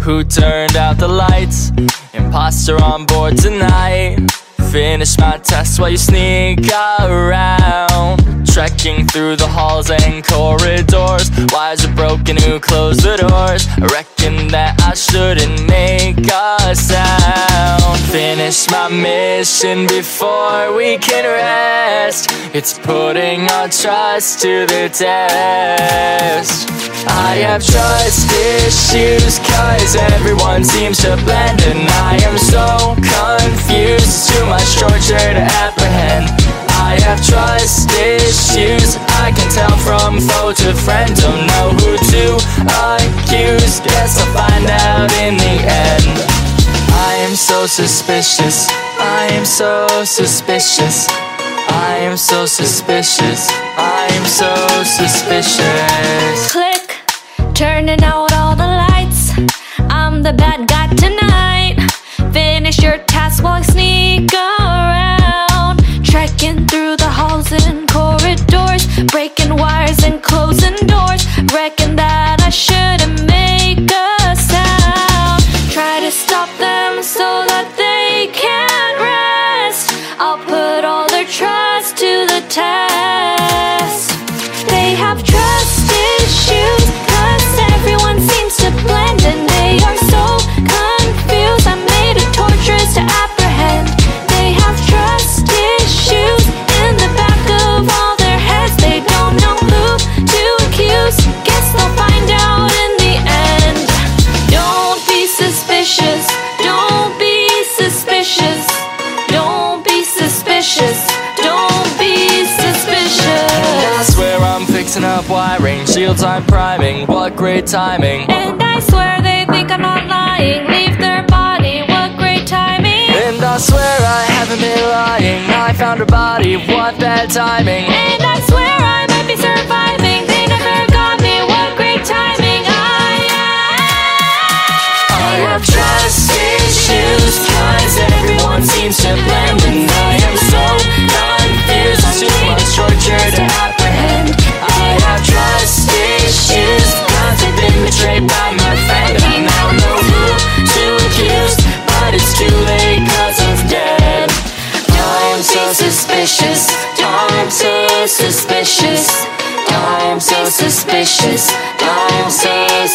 who turned out the lights. Imposter on board tonight. Finish my test while you sneak around. Trekking through the halls and corridors. Wires are broken, who closed the doors? I reckon that I shouldn't make a sound. Finish my mission before we can rest. It's putting our trust to the test. I have trust issues, cause everyone seems to blend, and I am so confused. Too much torture to apprehend. I have trust issues, I can tell from foe to friend. Don't know who to accuse, guess I'll find out in the end. I am so suspicious, I am so suspicious. I am so suspicious, I am so suspicious. Click, turning out all the lights. I'm the bad guy tonight. Finish your task while I sneak around. Trekking through the halls and corridors. Breaking wires and closing doors. Reckon that I shouldn't make a sound. Try to stop them so that they can't rest. I'll put all their trust to the test. Wiring, shields I'm priming. What great timing! And I swear they think I'm not lying. Leave their body, what great timing. And I swear I haven't been lying. I found her body, what bad timing! And I swear suspicious, I am so suspicious. I am so suspicious. I am so